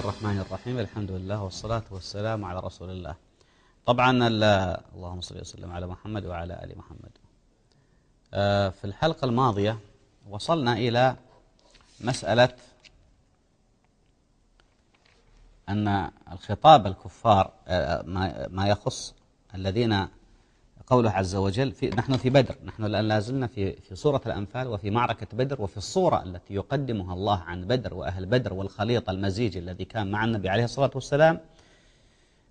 الله الرحمن الرحيم. الحمد لله والصلاة والسلام على رسول الله. طبعا ال- اللهم صل وسلم على محمد وعلى آل محمد. آه، في الحلقة الماضية وصلنا إلى مسألة أن الخطاب الكفار آه، ما يخص الذين قوله عز وجل في نحن في بدر. نحن الآن لازلنا في في سورة الأنفال وفي معركة بدر وفي الصورة التي يقدمها الله عن بدر وأهل بدر والخليط المزيج الذي كان مع النبي عليه الصلاة والسلام.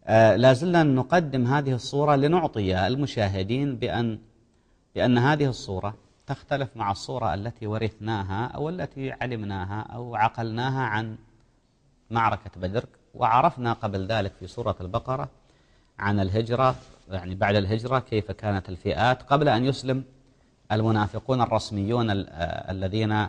آه، لازلنا نقدم هذه الصورة لنعطي المشاهدين بأن بأن هذه الصورة تختلف مع الصورة التي ورثناها أو التي علمناها أو عقلناها عن معركة بدر. وعرفنا قبل ذلك في سورة البقرة عن الهجرة يعني بعد الهجرة كيف كانت الفئات قبل أن يسلم المنافقون الرسميون ال- آه، الذين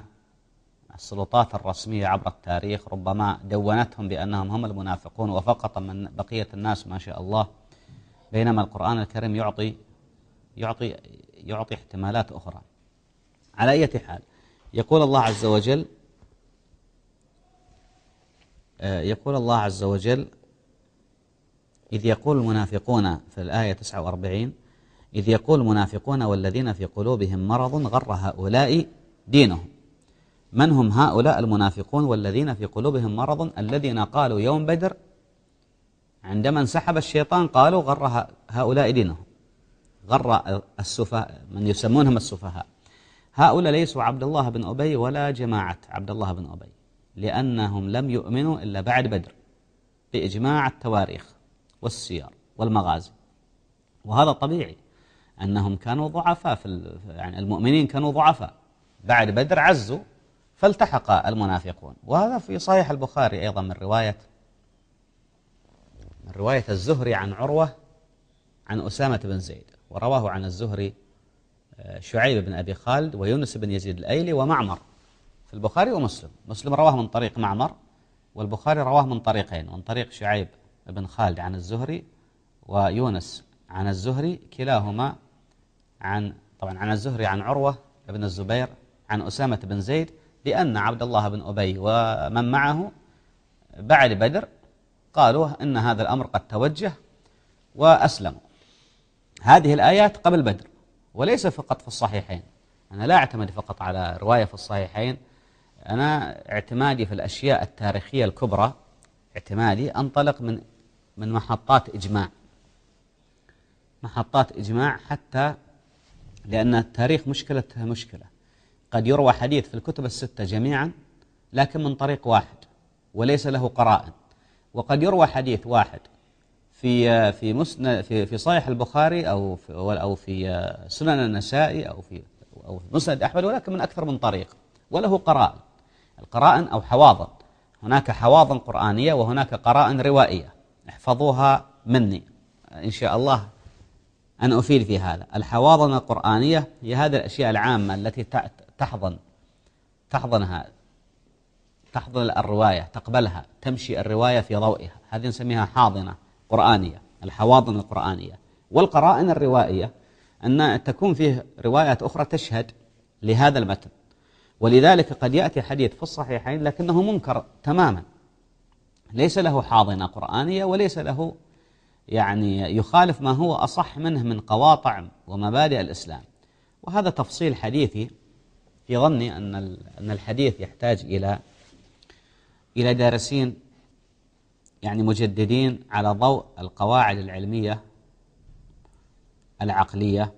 السلطات الرسمية عبر التاريخ ربما دونتهم بأنهم هم المنافقون وفقط من بقية الناس ما شاء الله. بينما القرآن الكريم يعطي يعطي يعطي احتمالات أخرى. على أي حال يقول الله عز وجل آه، يقول الله عز وجل إذ يقول المنافقون في الآية 49 إذ يقول المنافقون والذين في قلوبهم مرض غر هؤلاء دينهم. من هم هؤلاء المنافقون والذين في قلوبهم مرض الذين قالوا يوم بدر عندما انسحب الشيطان قالوا غر هؤلاء دينهم؟ غر السفهاء من يسمونهم السفهاء. هؤلاء ليسوا عبد الله بن أبي ولا جماعة عبد الله بن أبي لأنهم لم يؤمنوا إلا بعد بدر بإجماع التواريخ. والسير والمغازي. وهذا طبيعي أنهم كانوا ضعفاء في يعني المؤمنين كانوا ضعفاء. بعد بدر عزوا فالتحق المنافقون. وهذا في صحيح البخاري أيضا من رواية من رواية الزهري عن عروة عن أسامة بن زيد ورواه عن الزهري آه، شعيب بن أبي خالد ويونس بن يزيد الأيلي ومعمر. في البخاري ومسلم. مسلم رواه من طريق معمر والبخاري رواه من طريقين من طريق شعيب بن خالد عن الزهري ويونس عن الزهري كلاهما عن طبعا عن الزهري عن عروة بن الزبير عن أسامة بن زيد بأن عبد الله بن أبي ومن معه بعد بدر قالوا إن هذا الأمر قد توجه وأسلموا. هذه الآيات قبل بدر وليس فقط في الصحيحين. أنا لا أعتمد فقط على رواية في الصحيحين. أنا اعتمادي في الأشياء التاريخية الكبرى اعتمادي أنطلق من من محطات إجماع. محطات إجماع حتى لأن التاريخ مشكلته مشكلة. قد يروى حديث في الكتب الستة جميعا لكن من طريق واحد وليس له قرائن وقد يروى حديث واحد في في مسند في في صحيح البخاري أو في أو في سنن النسائي أو في أو مسند أحمد ولكن من أكثر من طريق وله قرائن القرائن أو حواضن هناك حواضن قرآنية وهناك قرائن روائية. احفظوها مني. إن شاء الله أن أفيد في هذا. الحواضن القرآنية هي هذه الأشياء العامة التي تحضن تحضنها تحضن الرواية تقبلها تمشي الرواية في ضوئها. هذه نسميها حاضنة قرآنية الحواضن القرآنية. والقرائن الروائية أن تكون فيه روايات أخرى تشهد لهذا المتن. ولذلك قد يأتي حديث في الصحيحين لكنه منكر تماما. ليس له حاضنة قرآنية وليس له يعني يخالف ما هو أصح منه من قواطع ومبادئ الإسلام. وهذا تفصيل حديثي في ظني أن أن الحديث يحتاج إلى إلى دارسين يعني مجددين على ضوء القواعد العلمية العقلية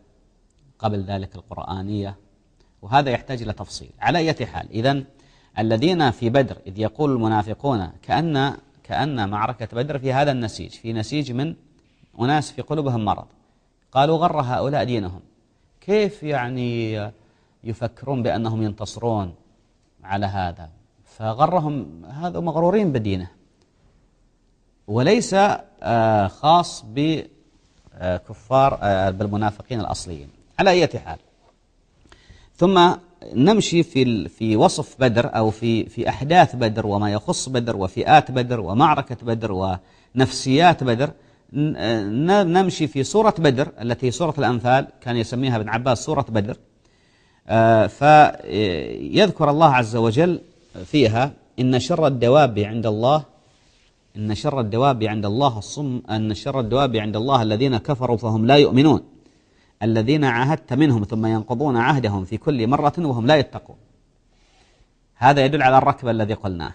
قبل ذلك القرآنية وهذا يحتاج إلى تفصيل. على أي حال إذن الذين في بدر إذ يقول المنافقون كأن كأن معركة بدر في هذا النسيج في نسيج من أناس في قلوبهم مرض. قالوا غر هؤلاء دينهم. كيف يعني يفكرون بأنهم ينتصرون على هذا؟ فغرهم هذا مغرورين بدينه. وليس آه، خاص بكفار آه، بالمنافقين الأصليين. على أي حال ثم نمشي في في وصف بدر أو في في أحداث بدر وما يخص بدر وفئات بدر ومعركة بدر ونفسيات بدر نمشي في سورة بدر التي سورة الأنفال كان يسميها ابن عباس سورة بدر. آه، فيذكر الله عز وجل فيها إن شر الدواب عند الله إن شر الدواب عند الله الصم أن شر الدواب عند الله الذين كفروا فهم لا يؤمنون. الذين عاهدت منهم ثم ينقضون عهدهم في كل مرة وهم لا يتقون. هذا يدل على الركب الذي قلناه.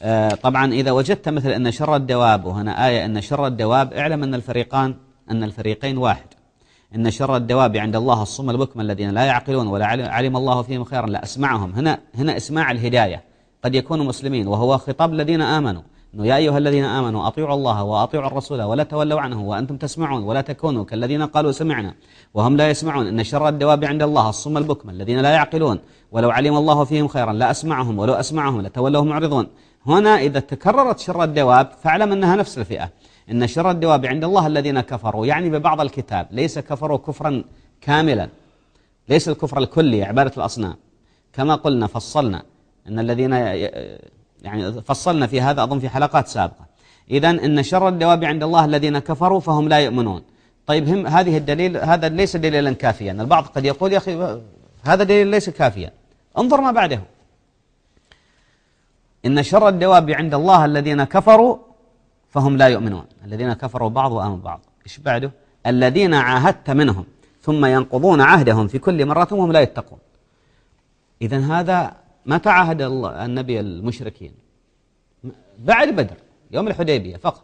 آه، طبعا إذا وجدت مثل أن شر الدواب وهنا آية أن شر الدواب اعلم أن الفريقان أن الفريقين واحد. إن شر الدواب عند الله الصم البكم الذين لا يعقلون ولا علم الله فيهم خيرا لا أسمعهم. هنا هنا إسماع الهداية. قد يكونوا مسلمين وهو خطاب الذين آمنوا. أنه يا أيها الذين آمنوا أطيعوا الله وأطيعوا الرسول ولا تولوا عنه وأنتم تسمعون ولا تكونوا كالذين قالوا سمعنا وهم لا يسمعون إن شر الدواب عند الله الصم البكم الذين لا يعقلون ولو علم الله فيهم خيرا لا أسمعهم ولو أسمعهم لتولوا معرضون هنا إذا تكررت شر الدواب فاعلم أنها نفس الفئة إن شر الدواب عند الله الذين كفروا يعني ببعض الكتاب ليس كفروا كفرا كاملا ليس الكفر الكلي عبادة الأصنام كما قلنا فصلنا أن الذين يعني فصلنا في هذا أظن في حلقات سابقة. إذا إن شر الدواب عند الله الذين كفروا فهم لا يؤمنون. طيب هم هذه الدليل هذا ليس دليلا كافيا. البعض قد يقول يا أخي هذا دليل ليس كافيا. انظر ما بعده. إن شر الدواب عند الله الذين كفروا فهم لا يؤمنون. الذين كفروا بعض وآمنوا بعض. إيش بعده؟ الذين عاهدت منهم ثم ينقضون عهدهم في كل مرة وهم لا يتقون. إذا هذا متى عاهد النبي المشركين. بعد بدر يوم الحديبية فقط.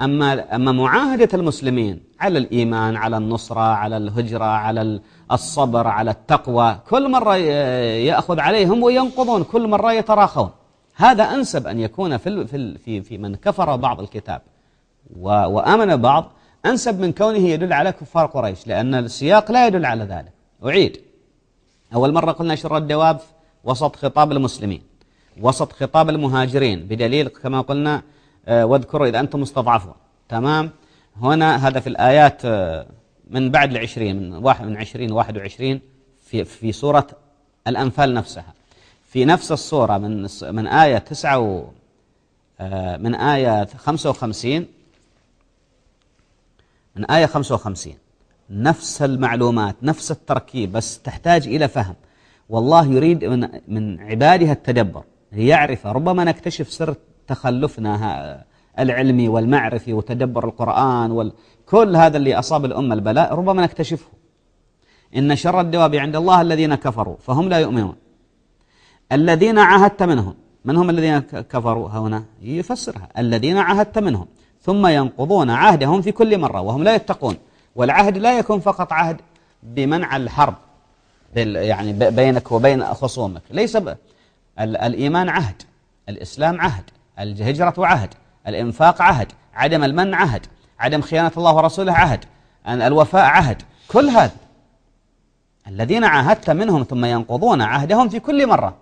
أما, أما معاهدة المسلمين على الإيمان على النصرة على الهجرة على الصبر على التقوى كل مرة يأخذ عليهم وينقضون كل مرة يتراخون. هذا أنسب أن يكون في في في من كفر بعض الكتاب وآمن بعض أنسب من كونه يدل على كفار قريش لأن السياق لا يدل على ذلك. أعيد. أول مرة قلنا شر الدواب وسط خطاب المسلمين وسط خطاب المهاجرين بدليل كما قلنا آه، واذكروا إذا أنتم مستضعفون تمام؟ هنا هذا في الآيات آه، من بعد العشرين من واحد من عشرين واحد وعشرين في, في سورة الأنفال نفسها. في نفس الصورة من من آية تسعة و آه، من آية خمسة وخمسين من آية خمسة وخمسين. نفس المعلومات نفس التركيب بس تحتاج إلى فهم. والله يريد من, من عباده التدبر. ليعرف ربما نكتشف سر تخلفنا العلمي والمعرفي وتدبر القرآن وكل هذا اللي أصاب الأمة البلاء ربما نكتشفه. إن شر الدواب عند الله الذين كفروا فهم لا يؤمنون. الذين عاهدت منهم من هم الذين كفروا؟ هنا يفسرها. الذين عاهدت منهم ثم ينقضون عهدهم في كل مرة وهم لا يتقون. والعهد لا يكون فقط عهد بمنع الحرب. يعني بينك وبين خصومك. ليس ب... الإيمان عهد الإسلام عهد الهجرة عهد الإنفاق عهد عدم المن عهد عدم خيانة الله ورسوله عهد الوفاء عهد. كل هذا الذين عاهدت منهم ثم ينقضون عهدهم في كل مرة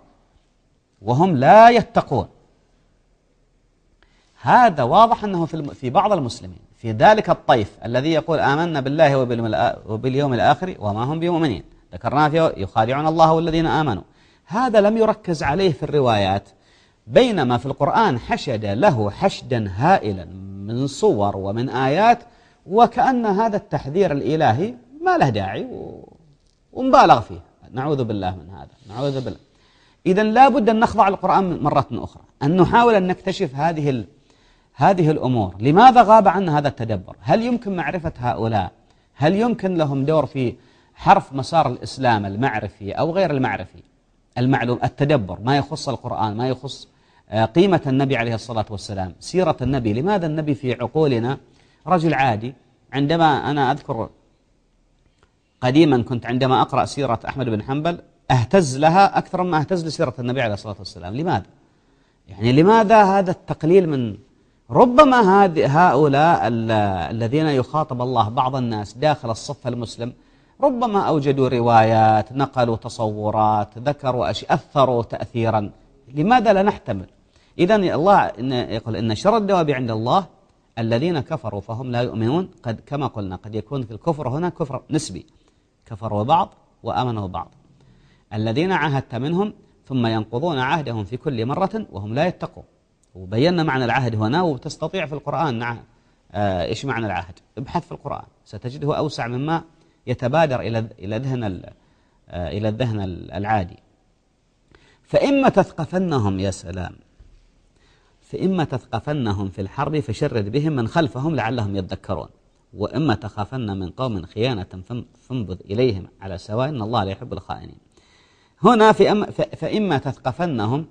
وهم لا يتقون. هذا واضح أنه في بعض المسلمين في ذلك الطيف الذي يقول آمنا بالله وباليوم الآخر وما هم بمؤمنين. ذكرنا فيه يخادعون الله والذين آمنوا. هذا لم يركز عليه في الروايات بينما في القرآن حشد له حشدا هائلا من صور ومن آيات وكأن هذا التحذير الإلهي ما له داعي ومبالغ فيه. نعوذ بالله من هذا نعوذ بالله. إذا لابد أن نخضع القرآن مرة أخرى أن نحاول أن نكتشف هذه هذه الأمور. لماذا غاب عنا هذا التدبر؟ هل يمكن معرفة هؤلاء؟ هل يمكن لهم دور في حرف مسار الإسلام المعرفي أو غير المعرفي المعلوم التدبر ما يخص القرآن ما يخص آه، قيمة النبي عليه الصلاة والسلام سيرة النبي. لماذا النبي في عقولنا رجل عادي؟ عندما أنا أذكر قديما كنت عندما أقرأ سيرة أحمد بن حنبل أهتز لها أكثر مما أهتز لسيرة النبي عليه الصلاة والسلام. لماذا؟ يعني لماذا هذا التقليل من ربما هؤلاء الذين يخاطب الله بعض الناس داخل الصف المسلم ربما أوجدوا روايات نقلوا تصورات ذكروا أشياء أثروا تأثيرا. لماذا لا نحتمل؟ إذا الله يقول إن شر الدواب عند الله الذين كفروا فهم لا يؤمنون. قد كما قلنا قد يكون في الكفر هنا كفر نسبي. كفروا بعض وآمنوا بعض. الذين عاهدت منهم ثم ينقضون عهدهم في كل مرة وهم لا يتقون. وبينا معنى العهد هنا وتستطيع في القرآن. نعم. آه إيش معنى العهد؟ ابحث في القرآن. ستجده أوسع مما يتبادر إلى إلى ذهن آه إلى الذهن العادي. فإما تثقفنهم يا سلام. فإما تثقفنهم في الحرب فشرد بهم من خلفهم لعلهم يذكرون وإما تخافن من قوم خيانة فانبذ إليهم على سواء إن الله لا يحب الخائنين. هنا في أم فإما تثقفنهم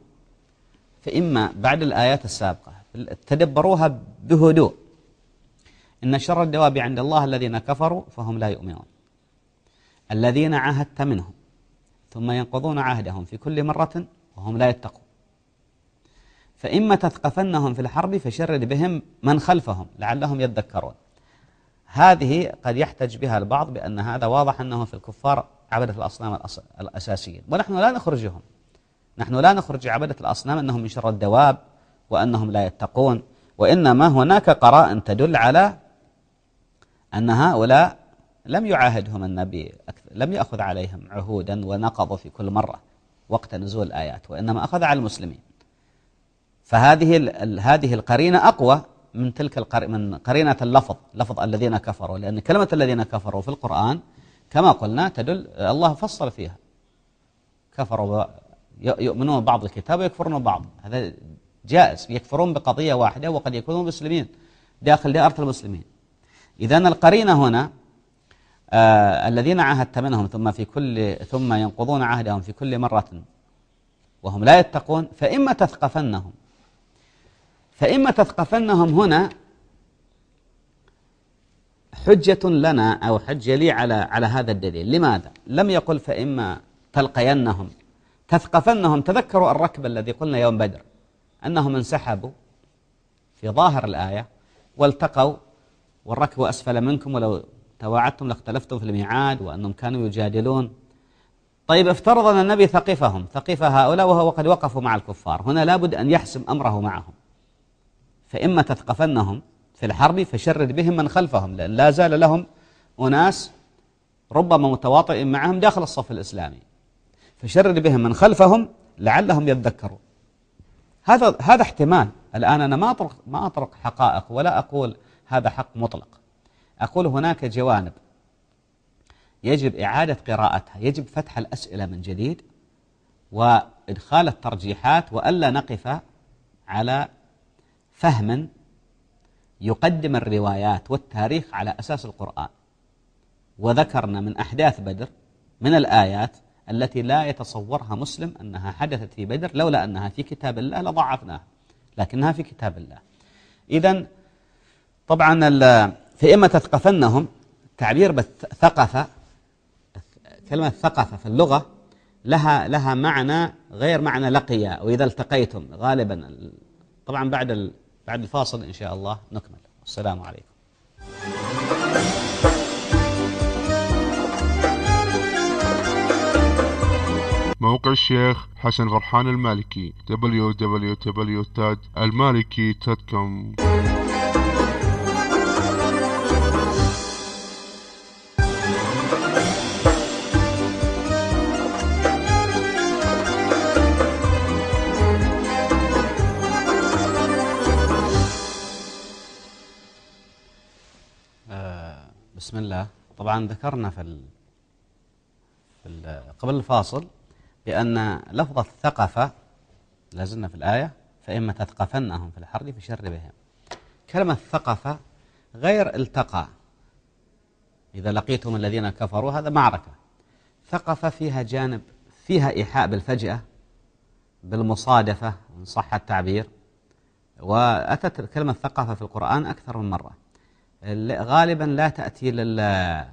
فإما بعد الآيات السابقة تدبروها بهدوء. إن شر الدواب عند الله الذين كفروا فهم لا يؤمنون. الذين عاهدت منهم ثم ينقضون عهدهم في كل مرة وهم لا يتقون. فإما تثقفنهم في الحرب فشرد بهم من خلفهم لعلهم يذكرون هذه قد يحتج بها البعض بأن هذا واضح أنه في الكفار عبدة الأصنام الأساسيين. ونحن لا نخرجهم. نحن لا نخرج عبدة الأصنام أنهم من شر الدواب وأنهم لا يتقون. وإنما هناك قرائن تدل على أن هؤلاء لم يعاهدهم النبي لم يأخذ عليهم عهودا ونقضوا في كل مرة وقت نزول الآيات وإنما أخذ على المسلمين. فهذه هذه القرينة أقوى من تلك. من قرينة اللفظ لفظ الذين كفروا لأن كلمة الذين كفروا في القرآن كما قلنا تدل الله فصل فيها. كفروا يؤمنون بعض الكتاب ويكفرون بعض. هذا جائز يكفرون بقضية واحدة وقد يكونون مسلمين داخل دائرة المسلمين. إذا القرينة هنا آه الذين عاهدت منهم ثم في كل ثم ينقضون عهدهم في كل مرة وهم لا يتقون فإما تثقفنهم. فإما تثقفنهم هنا حجة لنا أو حجة لي على على هذا الدليل. لماذا؟ لم يقل فإما تلقينهم. تثقفنهم تذكروا الركب الذي قلنا يوم بدر أنهم انسحبوا في ظاهر الآية والتقوا والركب أسفل منكم ولو تواعدتم لاختلفتم في الميعاد وأنهم كانوا يجادلون. طيب افترض أن النبي ثقفهم. ثقف هؤلاء وهو قد وقفوا مع الكفار. هنا لابد أن يحسم أمره معهم. فإما تثقفنهم في الحرب فشرد بهم من خلفهم لأن لا زال لهم أناس ربما متواطئ معهم داخل الصف الإسلامي. فشرد بهم من خلفهم لعلهم يذكرون. هذا هذا احتمال. الآن أنا ما أطرق ما أطرق حقائق ولا أقول هذا حق مطلق. أقول هناك جوانب. يجب إعادة قراءتها يجب فتح الأسئلة من جديد وإدخال الترجيحات وألا نقف على فهم يقدم الروايات والتاريخ على أساس القرآن. وذكرنا من أحداث بدر من الآيات التي لا يتصورها مسلم أنها حدثت في بدر لولا أنها في كتاب الله لضعفناها لكنها في كتاب الله. إذا طبعا فإما تثقفنهم تعبير بالثقفة كلمة ثقفة في اللغة لها لها معنى غير معنى لقي وإذا التقيتم غالبا طبعا بعد بعد الفاصل إن شاء الله نكمل. السلام عليكم. موقع الشيخ حسن غرحان المالكي www.almaliki.com الله. طبعا ذكرنا في, ال... في ال... قبل الفاصل بأن لفظ الثقفة لازلنا في الآية فإما تثقفنهم في الحرب فشر بهم. كلمة ثقفة غير التقى. إذا لقيتم الذين كفروا هذا معركة. ثقف فيها جانب فيها إيحاء بالفجأة بالمصادفة إن صح التعبير. وأتت كلمة ثقافة في القرآن أكثر من مرة. غالبا لا تأتي لل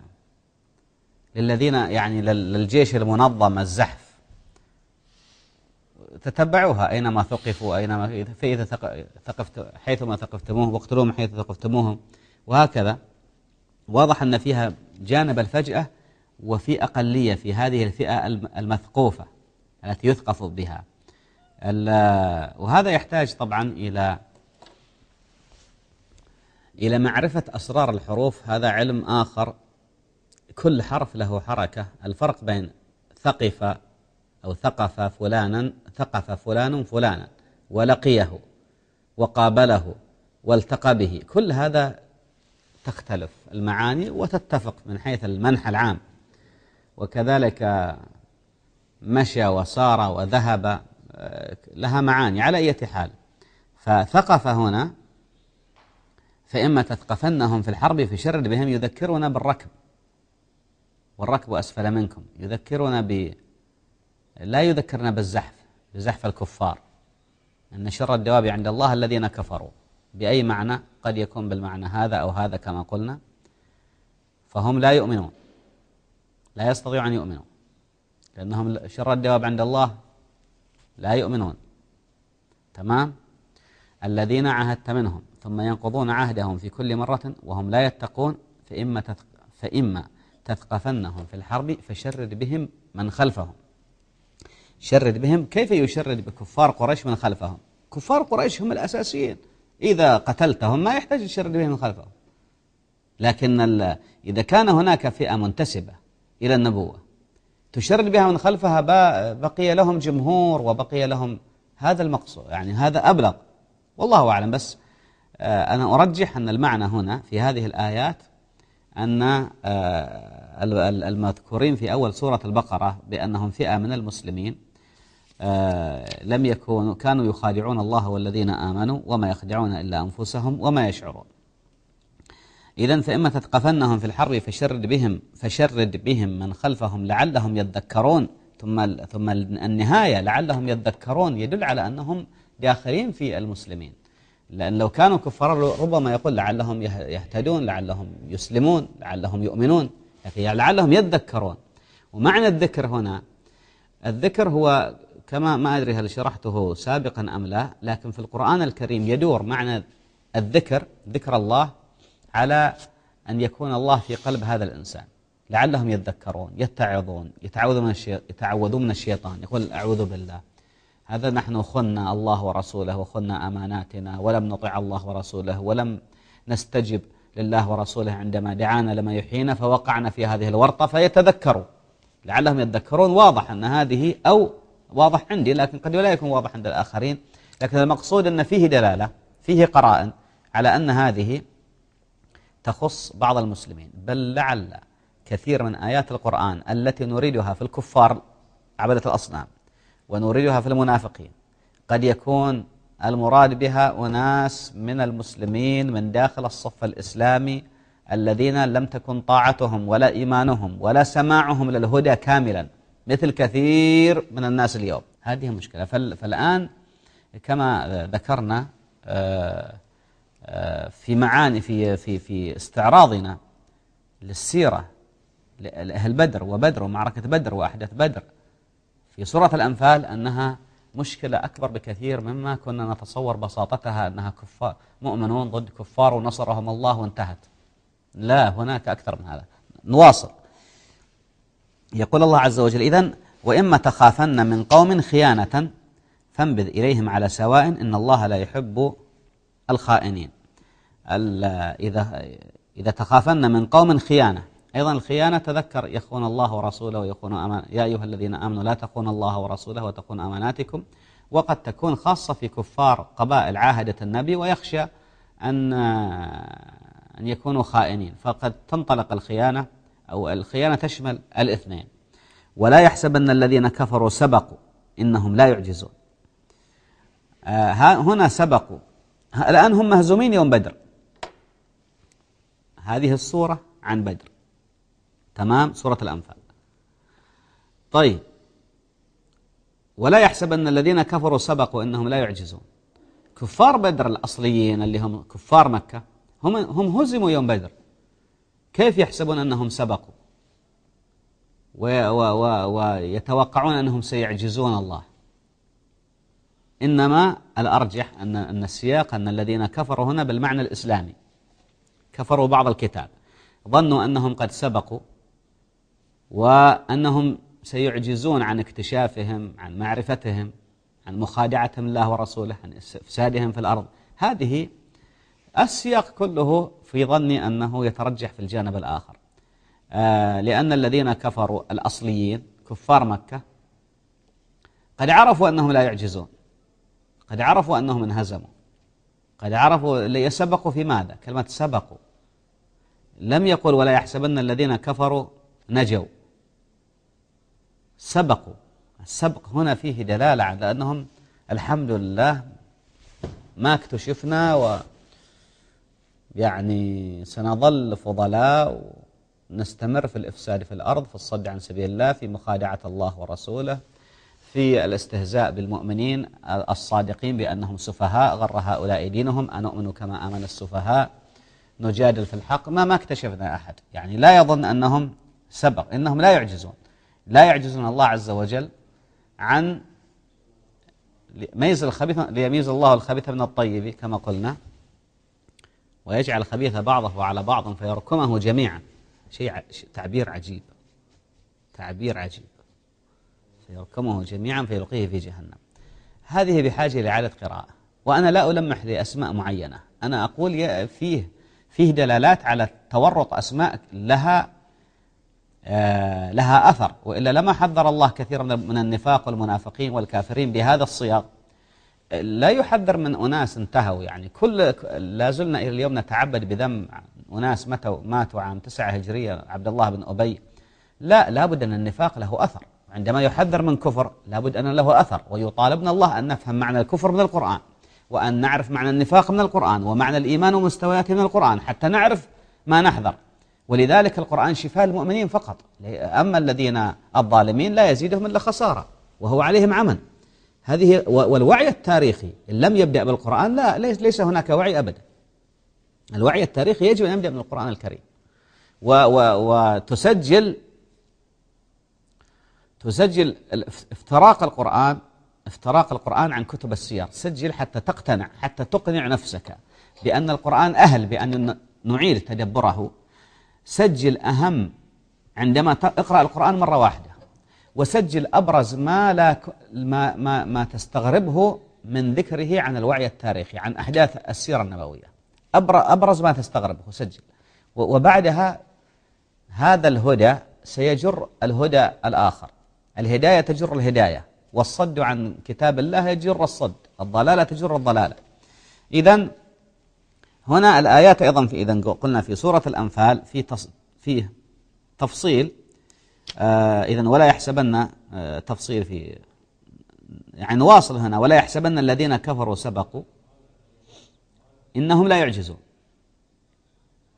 للذين يعني للجيش المنظم الزحف. تتبعوها أينما ثقفوا أينما فإذا ثقفت حيثما ثقفتموه واقتلوهم حيث ثقفتموهم وهكذا. واضح أن فيها جانب الفجأة وفي أقلية في هذه الفئة المثقوفة التي يثقف بها. وهذا يحتاج طبعا إلى إلى معرفة أسرار الحروف هذا علم آخر. كل حرف له حركة. الفرق بين ثقف أو ثقف فلانا ثقف فلان فلانا ولقيه وقابله والتقى به. كل هذا تختلف المعاني وتتفق من حيث المنح العام. وكذلك مشى وسار وذهب آه، لها معاني على أي حال. فثقف هنا فإما تثقفنهم في الحرب فشرد بهم يذكرنا بالركب. والركب أسفل منكم. يذكرنا ب لا يذكرنا بالزحف بزحف الكفار. أن شر الدواب عند الله الذين كفروا. بأي معنى؟ قد يكون بالمعنى هذا أو هذا كما قلنا. فهم لا يؤمنون. لا يستطيعون أن يؤمنوا. لأنهم شر الدواب عند الله لا يؤمنون. تمام؟ الذين عهدت منهم. ثم ينقضون عهدهم في كل مرة وهم لا يتقون فإما, تثق فإما تثقفنهم في الحرب فشرد بهم من خلفهم. شرد بهم كيف يشرد بكفار قريش من خلفهم؟ كفار قريش هم الأساسيين. إذا قتلتهم ما يحتاج يشرد بهم من خلفهم. لكن إذا كان هناك فئة منتسبة إلى النبوة تشرد بها من خلفها بقي لهم جمهور وبقي لهم هذا المقصود يعني هذا أبلغ. والله أعلم بس أنا أرجح أن المعنى هنا في هذه الآيات أن آه، المذكورين في أول سورة البقرة بأنهم فئة من المسلمين آه، لم يكونوا كانوا يخادعون الله والذين آمنوا وما يخدعون إلا أنفسهم وما يشعرون. إذا فإما تثقفنهم في الحرب فشرد بهم فشرد بهم من خلفهم لعلهم يذكرون ثم ثم النهاية لعلهم يذكرون يدل على أنهم داخلين في المسلمين. لأن لو كانوا كفار ربما يقول لعلهم يهتدون لعلهم يسلمون لعلهم يؤمنون. لكن لعلهم يذكرون ومعنى الذكر هنا الذكر هو كما ما أدري هل شرحته سابقا أم لا لكن في القرآن الكريم يدور معنى الذكر ذكر الله على أن يكون الله في قلب هذا الإنسان. لعلهم يتذكرون يتعظون يتعوذون من, يتعوذون من الشيطان. يقول أعوذ بالله. هذا نحن خنا الله ورسوله وخنا أماناتنا ولم نطع الله ورسوله ولم نستجب لله ورسوله عندما دعانا لما يحيينا فوقعنا في هذه الورطة فيتذكروا. لعلهم يتذكرون واضح أن هذه أو واضح عندي لكن قد لا يكون واضح عند الآخرين. لكن المقصود أن فيه دلالة فيه قرائن على أن هذه تخص بعض المسلمين. بل لعل كثير من آيات القرآن التي نريدها في الكفار عبدة الأصنام. ونريدها في المنافقين. قد يكون المراد بها أناس من المسلمين من داخل الصف الإسلامي الذين لم تكن طاعتهم ولا إيمانهم ولا سماعهم للهدى كاملا مثل كثير من الناس اليوم. هذه مشكلة. فالآن كما ذكرنا آه، آه، في معاني في في في استعراضنا للسيرة لأهل بدر وبدر ومعركة بدر وأحداث بدر في سورة الأنفال أنها مشكلة أكبر بكثير مما كنا نتصور بساطتها أنها كفار مؤمنون ضد كفار ونصرهم الله وانتهت. لا هناك أكثر من هذا. نواصل. يقول الله عز وجل إذن وإما تخافن من قوم خيانة فانبذ إليهم على سواء إن الله لا يحب الخائنين. إذا إذا تخافن من قوم خيانة أيضا الخيانة تذكر يخون الله ورسوله ويخون أمان يا أيها الذين آمنوا لا تخونوا الله ورسوله وتخون أماناتكم وقد تكون خاصة في كفار قبائل عاهدة النبي ويخشى أن أن يكونوا خائنين. فقد تنطلق الخيانة أو الخيانة تشمل الاثنين. ولا يحسبن الذين كفروا سبقوا إنهم لا يعجزون. آه، هنا سبقوا. الآن هم مهزومين يوم بدر. هذه الصورة عن بدر. تمام؟ سورة الأنفال. طيب. ولا يحسبن الذين كفروا سبقوا إنهم لا يعجزون. كفار بدر الأصليين اللي هم كفار مكة هم, هم هزموا يوم بدر. كيف يحسبون أنهم سبقوا؟ ويتوقعون أنهم سيعجزون الله. إنما الأرجح أن, أن السياق أن الذين كفروا هنا بالمعنى الإسلامي. كفروا بعض الكتاب. ظنوا أنهم قد سبقوا. وأنهم سيعجزون عن اكتشافهم عن معرفتهم عن مخادعتهم الله ورسوله عن إفسادهم في الأرض. هذه السياق كله في ظني أنه يترجح في الجانب الآخر. آه لأن الذين كفروا الأصليين كفار مكة قد عرفوا أنهم لا يعجزون قد عرفوا أنهم انهزموا قد عرفوا سبقوا في ماذا؟ كلمة سبقوا. لم يقل ولا يحسبن الذين كفروا نجوا. سبقوا. السبق هنا فيه دلالة على أنهم الحمد لله ما اكتشفنا و يعني سنظل فضلاء ونستمر في الإفساد في الأرض في الصد عن سبيل الله في مخادعة الله ورسوله في الاستهزاء بالمؤمنين الصادقين بأنهم سفهاء غر هؤلاء دينهم أنؤمن كما آمن السفهاء نجادل في الحق ما ما اكتشفنا أحد. يعني لا يظن أنهم سبق إنهم لا يعجزون. لا يعجزون الله عز وجل عن ميز الخبيث ليميز الله الخبيث من الطيب كما قلنا ويجعل الخبيث بعضه على بعض فيركمه جميعا. شيء تعبير عجيب تعبير عجيب. فيركمه جميعا فيلقيه في جهنم. هذه بحاجة لإعادة قراءة. وأنا لا ألمح لأسماء معينة. أنا أقول فيه فيه دلالات على تورط أسماء لها لها أثر. وإلا لما حذر الله كثيرا من النفاق والمنافقين والكافرين بهذا الصياغ لا يحذر من أناس انتهوا. يعني كل لا زلنا إلى اليوم نتعبد بذم أناس ماتوا ماتوا عام تسعة هجرية عبد الله بن أبي. لا لابد أن النفاق له أثر. عندما يحذر من كفر لابد أن له أثر. ويطالبنا الله أن نفهم معنى الكفر من القرآن وأن نعرف معنى النفاق من القرآن ومعنى الإيمان ومستوياته من القرآن حتى نعرف ما نحذر. ولذلك القرآن شفاء المؤمنين فقط. أما الذين الظالمين لا يزيدهم إلا خسارة وهو عليهم عمل. هذه والوعي التاريخي إن لم يبدأ بالقرآن لا ليس هناك وعي أبدا. الوعي التاريخي يجب أن يبدأ من القرآن الكريم. وتسجل تسجل افتراق القرآن افتراق القرآن عن كتب السير سجل حتى تقتنع حتى تقنع نفسك بأن القرآن أهل بأن نعيد تدبره. سجل أهم عندما تقرأ القرآن مرة واحدة. وسجل أبرز ما, لا ما, ما, ما تستغربه من ذكره عن الوعي التاريخي عن أحداث السيرة النبوية. أبرز ما تستغربه سجل. وبعدها هذا الهدى سيجر الهدى الآخر. الهداية تجر الهداية والصد عن كتاب الله يجر الصد. الضلالة تجر الضلالة. إذا هنا الآيات أيضا في إذا قلنا في سورة الأنفال في تص فيه تفصيل آه إذا ولا يحسبن آه تفصيل في يعني واصل هنا ولا يحسبن الذين كفروا سبقوا إنهم لا يعجزون.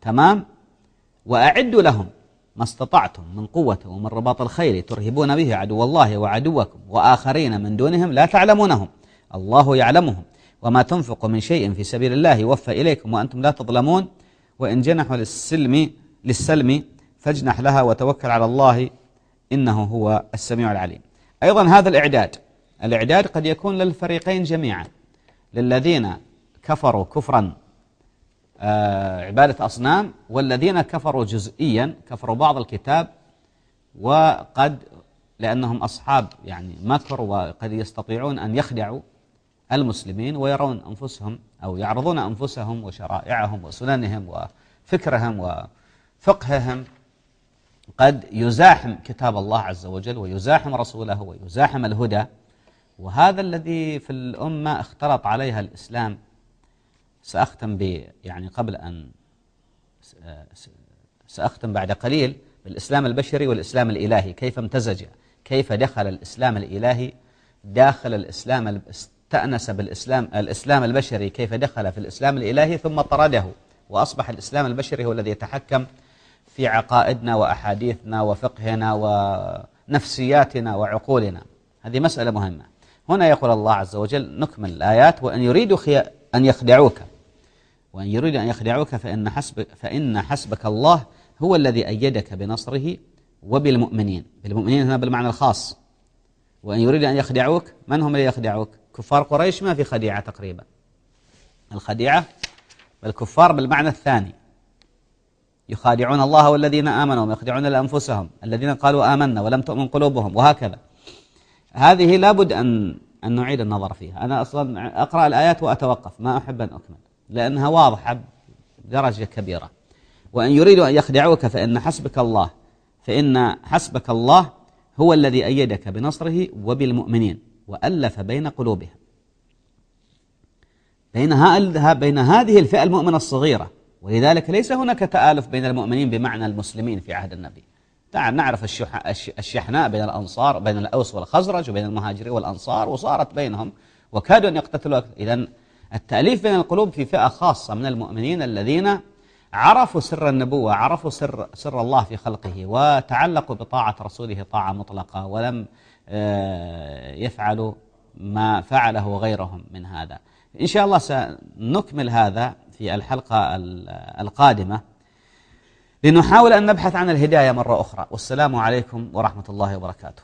تمام؟ وأعدوا لهم ما استطعتم من قوة ومن رباط الخيل ترهبون به عدو الله وعدوكم وآخرين من دونهم لا تعلمونهم. الله يعلمهم. وما تنفقوا من شيء في سبيل الله يوفى إليكم وأنتم لا تظلمون. وإن جنحوا للسلم للسلم فاجنح لها وتوكل على الله إنه هو السميع العليم. أيضا هذا الإعداد الإعداد قد يكون للفريقين جميعا للذين كفروا كفرا آه، عبادة أصنام والذين كفروا جزئيا كفروا بعض الكتاب وقد لأنهم أصحاب يعني مكر وقد يستطيعون أن يخدعوا المسلمين ويرون أنفسهم أو يعرضون أنفسهم وشرائعهم وسننهم وفكرهم وفقههم. قد يزاحم كتاب الله عز وجل ويزاحم رسوله ويزاحم الهدى وهذا الذي في الأمة اختلط عليها الإسلام. سأختم ب يعني قبل أن سأختم بعد قليل بالإسلام البشري والإسلام الإلهي كيف امتزج كيف دخل الإسلام الإلهي داخل الإسلام استأنس بالإسلام الإسلام البشري كيف دخل في الإسلام الإلهي ثم طرده وأصبح الإسلام البشري هو الذي يتحكم في عقائدنا وأحاديثنا وفقهنا ونفسياتنا وعقولنا. هذه مسألة مهمة. هنا يقول الله عز وجل نكمل الآيات وأن يريدوا أن يخدعوك وأن يريدوا أن يخدعوك فإن حسبك, فإن حسبك الله هو الذي أيدك بنصره وبالمؤمنين. بالمؤمنين هنا بالمعنى الخاص. وأن يريد أن يخدعوك من هم اللي يخدعوك؟ كفار قريش ما في خديعة تقريبا. الخديعة الكفار بالمعنى الثاني. يخادعون الله والذين آمنوا ويخدعون لأنفسهم. الذين قالوا آمنا ولم تؤمن قلوبهم وهكذا. هذه لابد أن أن نعيد النظر فيها. أنا أصلا أقرأ الآيات وأتوقف. ما أحب أن أكمل. لأنها واضحة بدرجة كبيرة. وأن يريدوا أن يخدعوك فإن حسبك الله. فإن حسبك الله هو الذي أيدك بنصره وبالمؤمنين. وألف بين قلوبهم. بين, بين هذه الفئة المؤمنة الصغيرة. ولذلك ليس هناك تآلف بين المؤمنين بمعنى المسلمين في عهد النبي. تعال نعرف الشحناء بين الأنصار بين الأوس والخزرج وبين المهاجرين والأنصار وصارت بينهم وكادوا أن يقتتلوا إذا التأليف بين القلوب في فئة خاصة من المؤمنين الذين عرفوا سر النبوة عرفوا سر, سر الله في خلقه وتعلقوا بطاعة رسوله طاعة مطلقة ولم آه، يفعلوا ما فعله غيرهم من هذا. إن شاء الله سنكمل هذا في الحلقة القادمة. لنحاول أن نبحث عن الهداية مرة أخرى. والسلام عليكم ورحمة الله وبركاته.